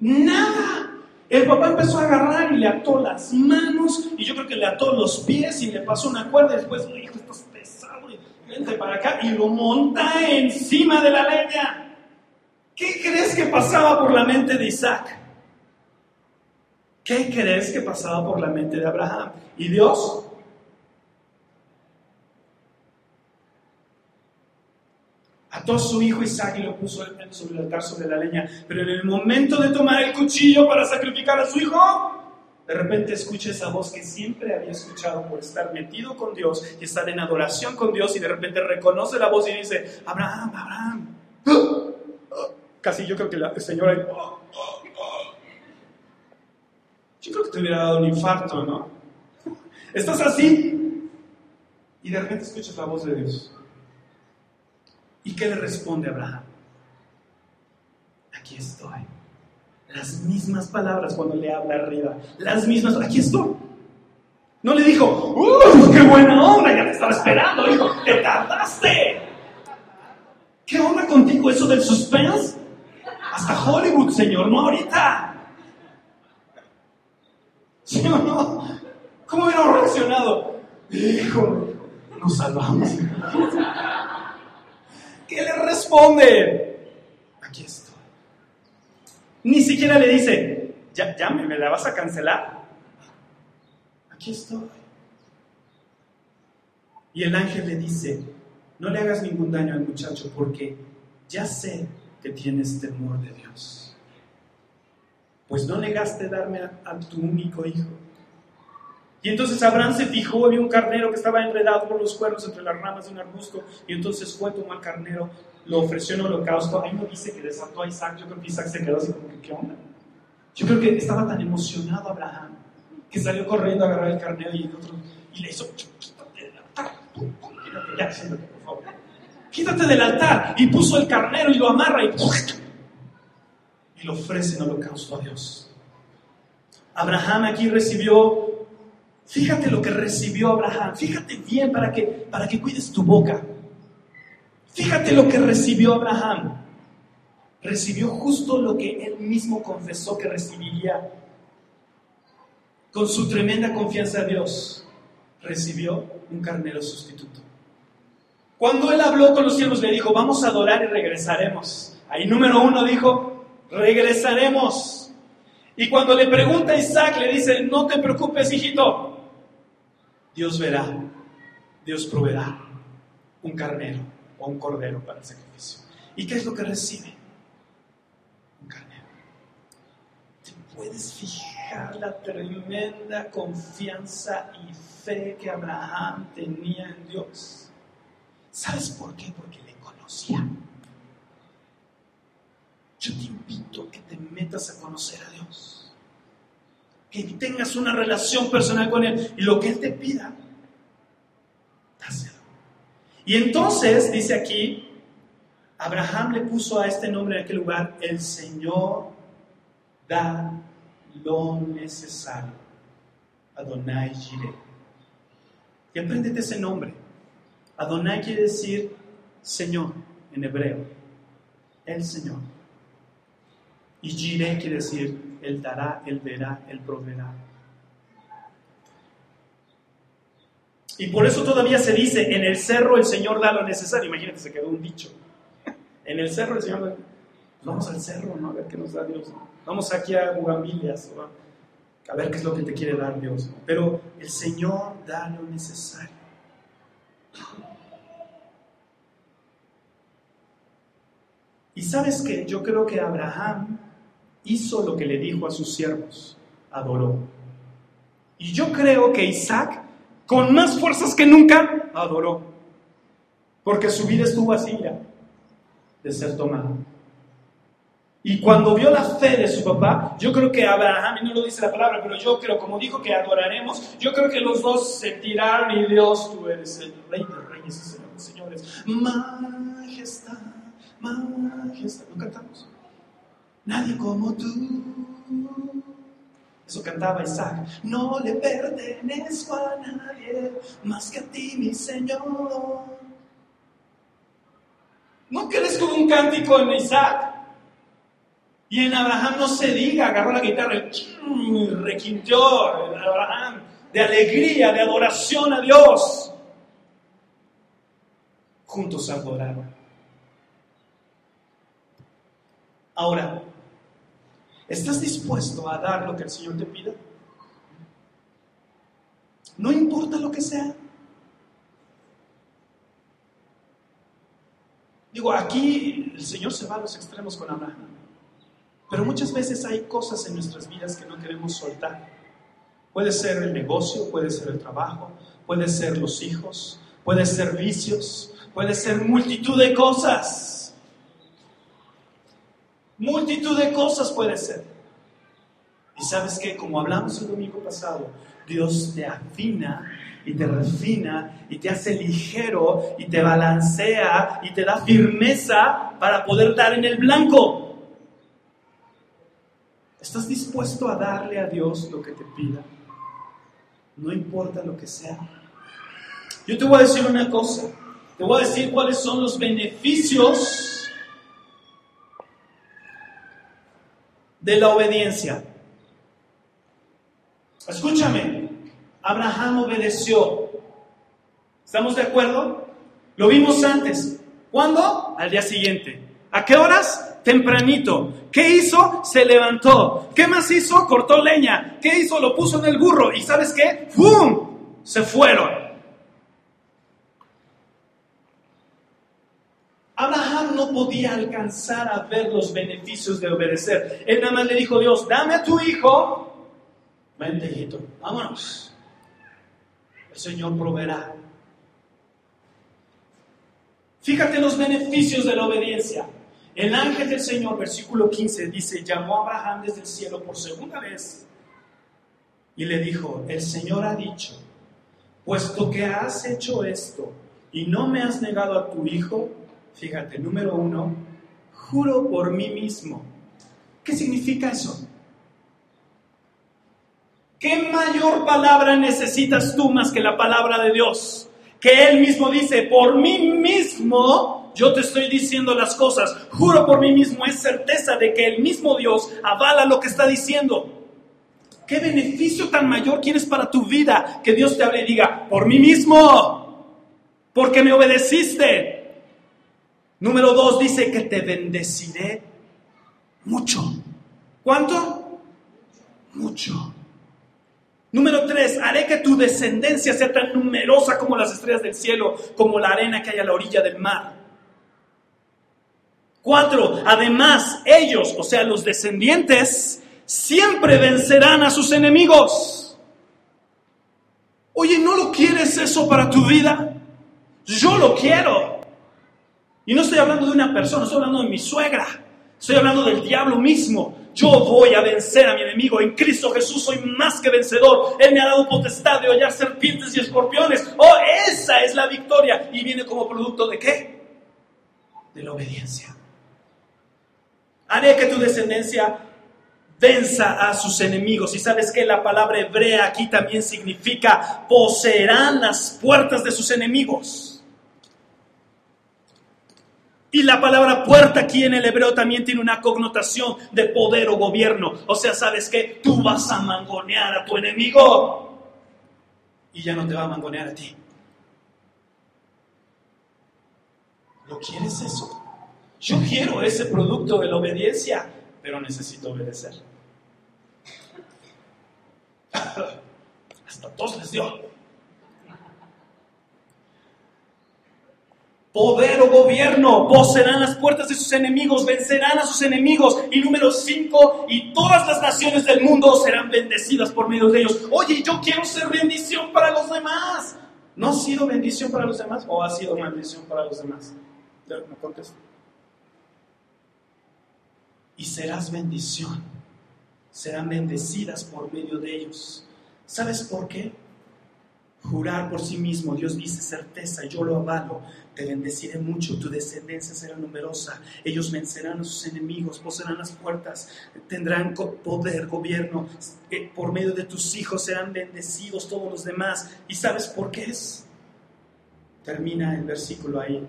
Nada. El papá empezó a agarrar y le ató las manos y yo creo que le ató los pies y le pasó una cuerda y después, hijo, estás pesado, vente para acá y lo monta encima de la leña. ¿Qué crees que pasaba por la mente de Isaac? ¿Qué crees que pasaba por la mente de Abraham? ¿Y Dios? Su hijo Isaac y lo puso sobre el altar sobre la leña. Pero en el momento de tomar el cuchillo para sacrificar a su hijo, de repente escucha esa voz que siempre había escuchado por estar metido con Dios y estar en adoración con Dios y de repente reconoce la voz y dice, Abraham, Abraham. Casi yo creo que el Señor ahí, yo creo que te hubiera dado un infarto, ¿no? Estás así y de repente escuchas la voz de Dios. ¿Y qué le responde Abraham? Aquí estoy. Las mismas palabras cuando le habla arriba. Las mismas, aquí estoy. No le dijo, ¡Uf, qué buena onda! Ya te estaba esperando, hijo. ¡Te tardaste! ¿Qué onda contigo eso del suspense? Hasta Hollywood, señor, no ahorita. ¿Sí o no? ¿Cómo hubiera reaccionado? Hijo, nos salvamos. ¿Qué le responde? Aquí estoy. Ni siquiera le dice, ya, ya me, me la vas a cancelar. Aquí estoy. Y el ángel le dice, no le hagas ningún daño al muchacho porque ya sé que tienes temor de Dios. Pues no negaste darme a, a tu único hijo. Y entonces Abraham se fijó, había un carnero que estaba enredado por los cuernos entre las ramas de un arbusto, y entonces fue, tomó al carnero, lo ofreció en holocausto. Ahí no dice que desató a Isaac, yo creo que Isaac se quedó así como que, ¿qué onda? Yo creo que estaba tan emocionado Abraham que salió corriendo a agarrar el carnero y, le hizo, quítate del altar, quítate, ya, siéntate, por favor. Quítate del altar, y puso el carnero y lo amarra y, y lo ofrece en holocausto a Dios. Abraham aquí recibió Fíjate lo que recibió Abraham. Fíjate bien para que, para que cuides tu boca. Fíjate lo que recibió Abraham. Recibió justo lo que él mismo confesó que recibiría. Con su tremenda confianza en Dios, recibió un carnero sustituto. Cuando él habló con los siervos, le dijo, vamos a adorar y regresaremos. Ahí número uno dijo, regresaremos. Y cuando le pregunta a Isaac, le dice, no te preocupes, hijito, Dios verá, Dios proveerá un carnero o un cordero para el sacrificio. ¿Y qué es lo que recibe? Un carnero. ¿Te puedes fijar la tremenda confianza y fe que Abraham tenía en Dios? ¿Sabes por qué? Porque le conocía. Yo te invito a que te metas a conocer a Dios que tengas una relación personal con Él y lo que Él te pida, dáselo. Y entonces, dice aquí, Abraham le puso a este nombre en aquel lugar, el Señor da lo necesario. Adonai Jireh. Y apréndete ese nombre. Adonai quiere decir Señor en hebreo. El Señor. Y Jireh quiere decir él dará, Él verá, Él proveerá. Y por eso todavía se dice, en el cerro el Señor da lo necesario. Imagínate, se quedó un dicho. En el cerro el Señor da... Vamos al cerro, ¿no? A ver qué nos da Dios. Vamos aquí a Bugambilias, a ver qué es lo que te quiere dar Dios. Pero el Señor da lo necesario. Y sabes que yo creo que Abraham hizo lo que le dijo a sus siervos, adoró. Y yo creo que Isaac, con más fuerzas que nunca, adoró. Porque su vida estuvo así ya, de ser tomada. Y cuando vio la fe de su papá, yo creo que Abraham, y no lo dice la palabra, pero yo creo, como dijo que adoraremos, yo creo que los dos se tiraron y Dios, tú eres el rey de reyes y señores. Majestad, majestad. ¿No cantamos? Nadie como tú. Eso cantaba Isaac. No le pertenezco a nadie más que a ti, mi Señor. ¿No crees como un cántico en Isaac? Y en Abraham no se diga, agarró la guitarra y requintió Abraham de alegría, de adoración a Dios. Juntos adoraron. Ahora, ¿estás dispuesto a dar lo que el Señor te pida? No importa lo que sea. Digo, aquí el Señor se va a los extremos con Abraham. Pero muchas veces hay cosas en nuestras vidas que no queremos soltar. Puede ser el negocio, puede ser el trabajo, puede ser los hijos, puede ser vicios, puede ser multitud de cosas. Multitud de cosas puede ser. Y sabes que, como hablamos el domingo pasado, Dios te afina y te refina y te hace ligero y te balancea y te da firmeza para poder dar en el blanco. ¿Estás dispuesto a darle a Dios lo que te pida? No importa lo que sea. Yo te voy a decir una cosa. Te voy a decir cuáles son los beneficios de la obediencia. Escúchame, Abraham obedeció. ¿Estamos de acuerdo? Lo vimos antes. ¿Cuándo? Al día siguiente. ¿A qué horas? tempranito. ¿Qué hizo? Se levantó. ¿Qué más hizo? Cortó leña. ¿Qué hizo? Lo puso en el burro. ¿Y sabes qué? ¡Fum! Se fueron. Abraham no podía alcanzar a ver los beneficios de obedecer. Él nada más le dijo a Dios, dame a tu hijo. Vente, vámonos. El Señor proveerá. Fíjate los beneficios de la obediencia. El ángel del Señor, versículo 15, dice, llamó a Abraham desde el cielo por segunda vez y le dijo, el Señor ha dicho, puesto que has hecho esto y no me has negado a tu hijo, fíjate, número uno, juro por mí mismo. ¿Qué significa eso? ¿Qué mayor palabra necesitas tú más que la palabra de Dios? Que Él mismo dice, por mí mismo yo te estoy diciendo las cosas, juro por mí mismo, es certeza de que el mismo Dios avala lo que está diciendo. ¿Qué beneficio tan mayor quieres para tu vida que Dios te hable y diga, por mí mismo, porque me obedeciste? Número dos dice que te bendeciré mucho. ¿Cuánto? Mucho. Número tres, haré que tu descendencia sea tan numerosa como las estrellas del cielo, como la arena que hay a la orilla del mar. Cuatro, además ellos, o sea, los descendientes, siempre vencerán a sus enemigos. Oye, ¿no lo quieres eso para tu vida? Yo lo quiero. Y no estoy hablando de una persona, estoy hablando de mi suegra. Estoy hablando del diablo mismo. Yo voy a vencer a mi enemigo. En Cristo Jesús soy más que vencedor. Él me ha dado potestad de hollar serpientes y escorpiones. Oh, esa es la victoria. Y viene como producto de qué? De la obediencia. Haré que tu descendencia venza a sus enemigos. Y sabes que la palabra hebrea aquí también significa poseerán las puertas de sus enemigos. Y la palabra puerta aquí en el hebreo también tiene una connotación de poder o gobierno. O sea, sabes que tú vas a mangonear a tu enemigo y ya no te va a mangonear a ti. ¿Lo quieres eso? Yo quiero ese producto de la obediencia, pero necesito obedecer. Hasta todos les dio. Poder o gobierno, poseerán las puertas de sus enemigos, vencerán a sus enemigos. Y número cinco, y todas las naciones del mundo serán bendecidas por medio de ellos. Oye, yo quiero ser bendición para los demás. ¿No ha sido bendición para los demás o ha sido maldición para los demás? Me contesto y serás bendición. Serán bendecidas por medio de ellos. ¿Sabes por qué? Jurar por sí mismo, Dios dice certeza, yo lo avalo, te bendeciré mucho, tu descendencia será numerosa, ellos vencerán a sus enemigos, poseerán las puertas, tendrán poder, gobierno, eh, por medio de tus hijos serán bendecidos todos los demás. ¿Y sabes por qué es? Termina el versículo ahí,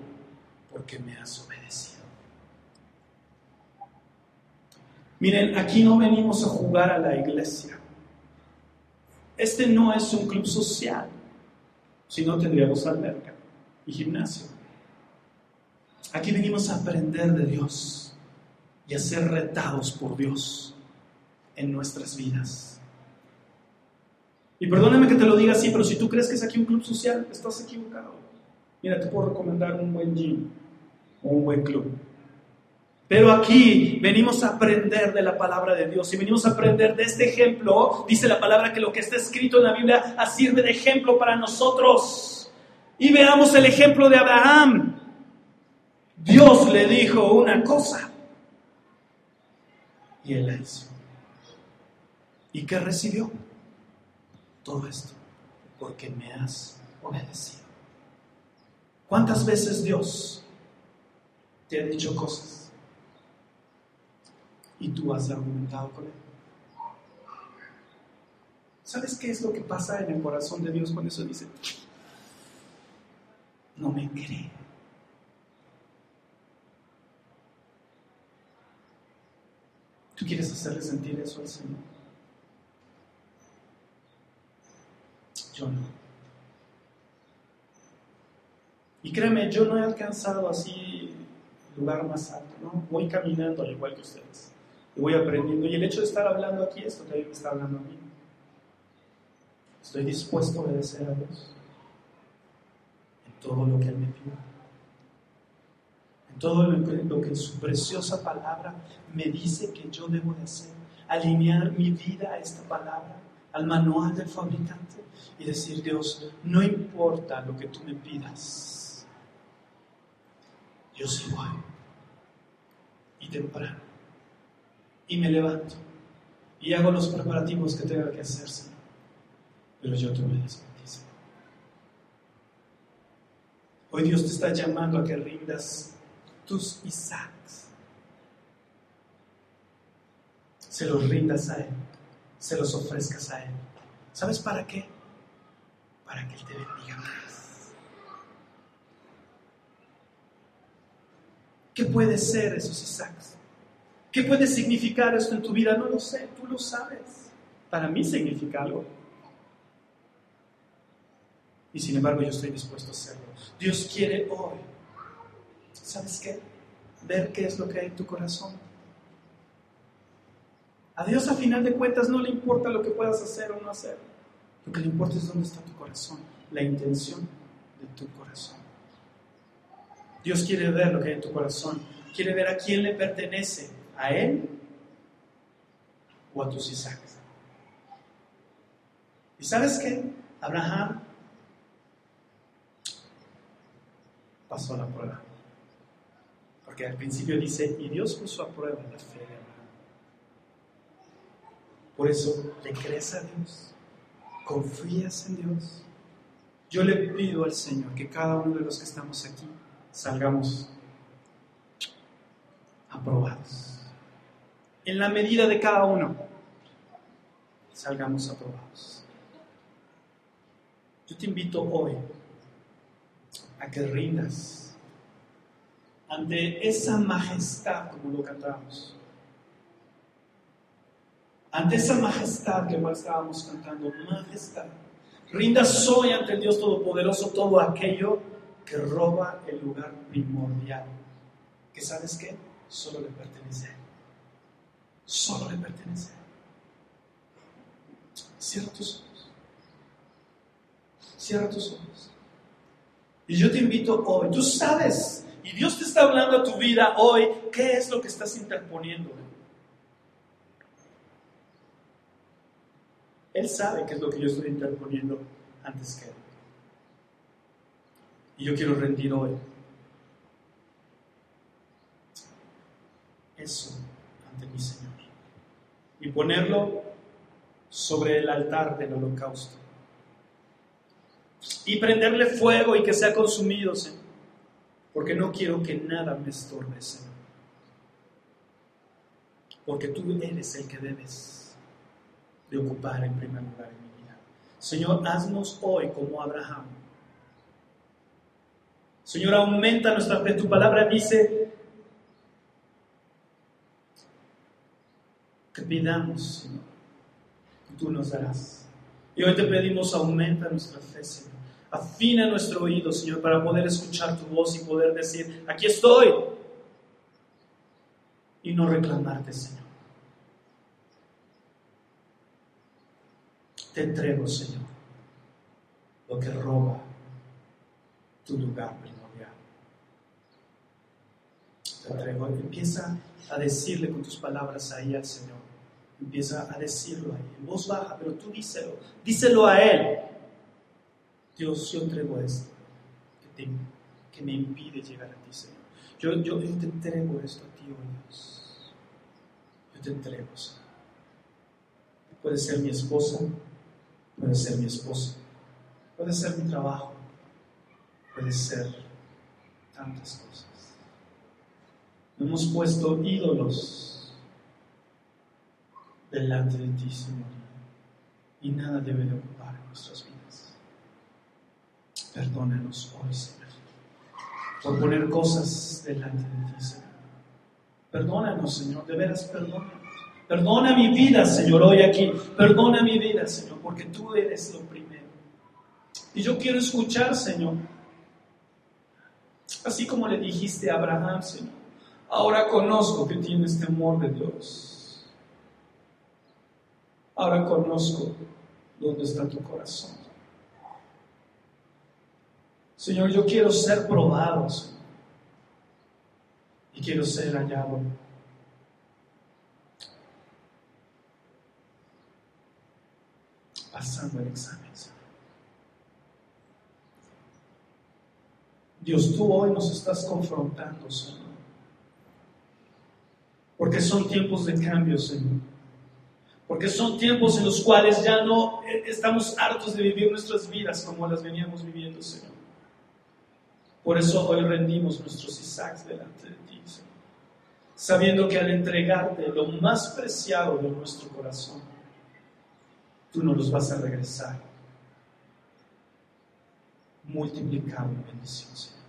porque me has obedecido. Miren, aquí no venimos a jugar a la iglesia. Este no es un club social, si no tendríamos alberca y gimnasio. Aquí venimos a aprender de Dios y a ser retados por Dios en nuestras vidas. Y perdóname que te lo diga así, pero si tú crees que es aquí un club social, estás equivocado. Mira, te puedo recomendar un buen gym o un buen club. Pero aquí venimos a aprender de la palabra de Dios y venimos a aprender de este ejemplo. Dice la palabra que lo que está escrito en la Biblia sirve de ejemplo para nosotros. Y veamos el ejemplo de Abraham. Dios le dijo una cosa y él la hizo. ¿Y qué recibió? Todo esto, porque me has obedecido. ¿Cuántas veces Dios te ha dicho cosas? y tú has argumentado con él. ¿Sabes qué es lo que pasa en el corazón de Dios cuando eso dice? No me cree. ¿Tú quieres hacerle sentir eso al Señor? Yo no. Y créeme, yo no he alcanzado así lugar más alto, ¿no? Voy caminando al igual que ustedes voy aprendiendo. Y el hecho de estar hablando aquí, esto también me está hablando a mí. Estoy dispuesto a obedecer a Dios en todo lo que Él me pide. Todo lo que, su preciosa palabra me dice que yo debo de hacer. Alinear mi vida a esta palabra, al manual del fabricante y decir, Dios, no importa lo que tú me pidas, yo sí voy. Y temprano y me levanto y hago los preparativos que tenga que hacerse. Pero yo te obedezco a Hoy Dios te está llamando a que rindas tus Isaacs. Se los rindas a Él, se los ofrezcas a Él. ¿Sabes para qué? Para que Él te bendiga más. ¿Qué puede ser esos Isaacs? ¿Qué puede significar esto en tu vida? No lo sé, tú lo sabes. Para mí significa algo. Y sin embargo yo estoy dispuesto a hacerlo. Dios quiere hoy, ¿sabes qué? Ver qué es lo que hay en tu corazón. A Dios a final de cuentas no le importa lo que puedas hacer o no hacer. Lo que le importa es dónde está tu corazón, la intención de tu corazón. Dios quiere ver lo que hay en tu corazón, quiere ver a quién le pertenece a él o a tus Isaacs. ¿Y sabes qué? Abraham pasó la prueba. Porque al principio dice, y Dios puso a prueba la fe de Abraham. Por eso le crees a Dios, confías en Dios. Yo le pido al Señor que cada uno de los que estamos aquí salgamos aprobados en la medida de cada uno, salgamos aprobados. Yo te invito hoy a que rindas ante esa majestad, como lo cantamos, ante esa majestad que estábamos cantando, majestad. Rindas hoy ante el Dios Todopoderoso todo aquello que roba el lugar primordial, que sabes que solo le pertenece solo le pertenece. Cierra tus ojos. Cierra tus ojos. Y yo te invito hoy, tú sabes, está hablando a tu vida hoy, ¿qué es lo que estás interponiendo? Él sabe qué es lo que yo estoy interponiendo antes que Él. Y yo quiero rendir hoy. Eso ante mi Señor y ponerlo sobre el altar del holocausto. Y prenderle fuego y que sea consumido, Señor. Porque no quiero que nada me estorbe, Señor. Porque tú eres el que debes de ocupar en primer lugar en mi vida. Señor, haznos hoy como Abraham. Señor, aumenta nuestra fe. Tu palabra dice Te pidamos, Señor, y tú nos darás. Y hoy te pedimos, aumenta nuestra fe, Señor. Afina nuestro oído, Señor, para poder escuchar tu voz y poder decir, aquí estoy. Y no reclamarte, Señor. Te entrego, Señor, lo que roba tu lugar primordial. Te entrego. Empieza a decirle con tus palabras ahí al Señor. Empieza a decirlo ahí, en voz baja, pero tú díselo. Díselo a Él. Dios, yo entrego esto que, me impide llegar a ti, Señor. Yo, yo, yo te entrego esto a ti, oh Dios. Yo te entrego, Señor. Puede ser mi esposa, puede ser mi esposa, puede ser mi trabajo, puede ser tantas cosas. Hemos puesto ídolos delante de ti, Señor, y nada debe de ocupar nuestras vidas. Perdónanos hoy, Señor, por poner cosas delante de ti, Señor. Perdónanos, Señor, de veras perdónanos. Perdona mi vida, Señor, hoy aquí. Perdona mi vida, Señor, porque tú eres lo primero. Y yo quiero escuchar, Señor, así como le dijiste a Abraham, Señor. Ahora conozco que tienes temor de Dios. Ahora conozco dónde está tu corazón. Señor, yo quiero ser probado, Señor. Y quiero ser hallado pasando el examen. Dios, tú hoy nos estás confrontando, Señor. Porque son tiempos de cambio, Señor. Porque son tiempos en los cuales ya no estamos hartos de vivir nuestras vidas como las veníamos viviendo, Señor. Por eso hoy rendimos nuestros Isaacs delante de ti, Señor. Sabiendo que al entregarte lo más preciado de nuestro corazón, tú nos los vas a regresar multiplicado en bendición, Señor.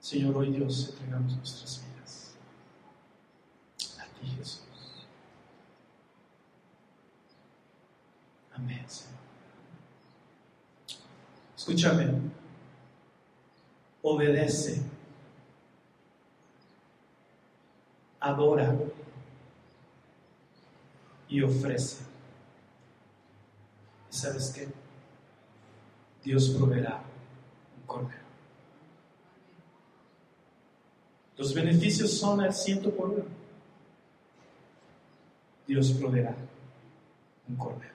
Señor, hoy Dios entregamos nuestras vidas a ti, Jesús. Amén, Señor. Escúchame, obedece, adora y ofrece. ¿Y sabes qué? Dios proveerá un cordero. Los beneficios son al ciento por uno. Dios proveerá un cordero.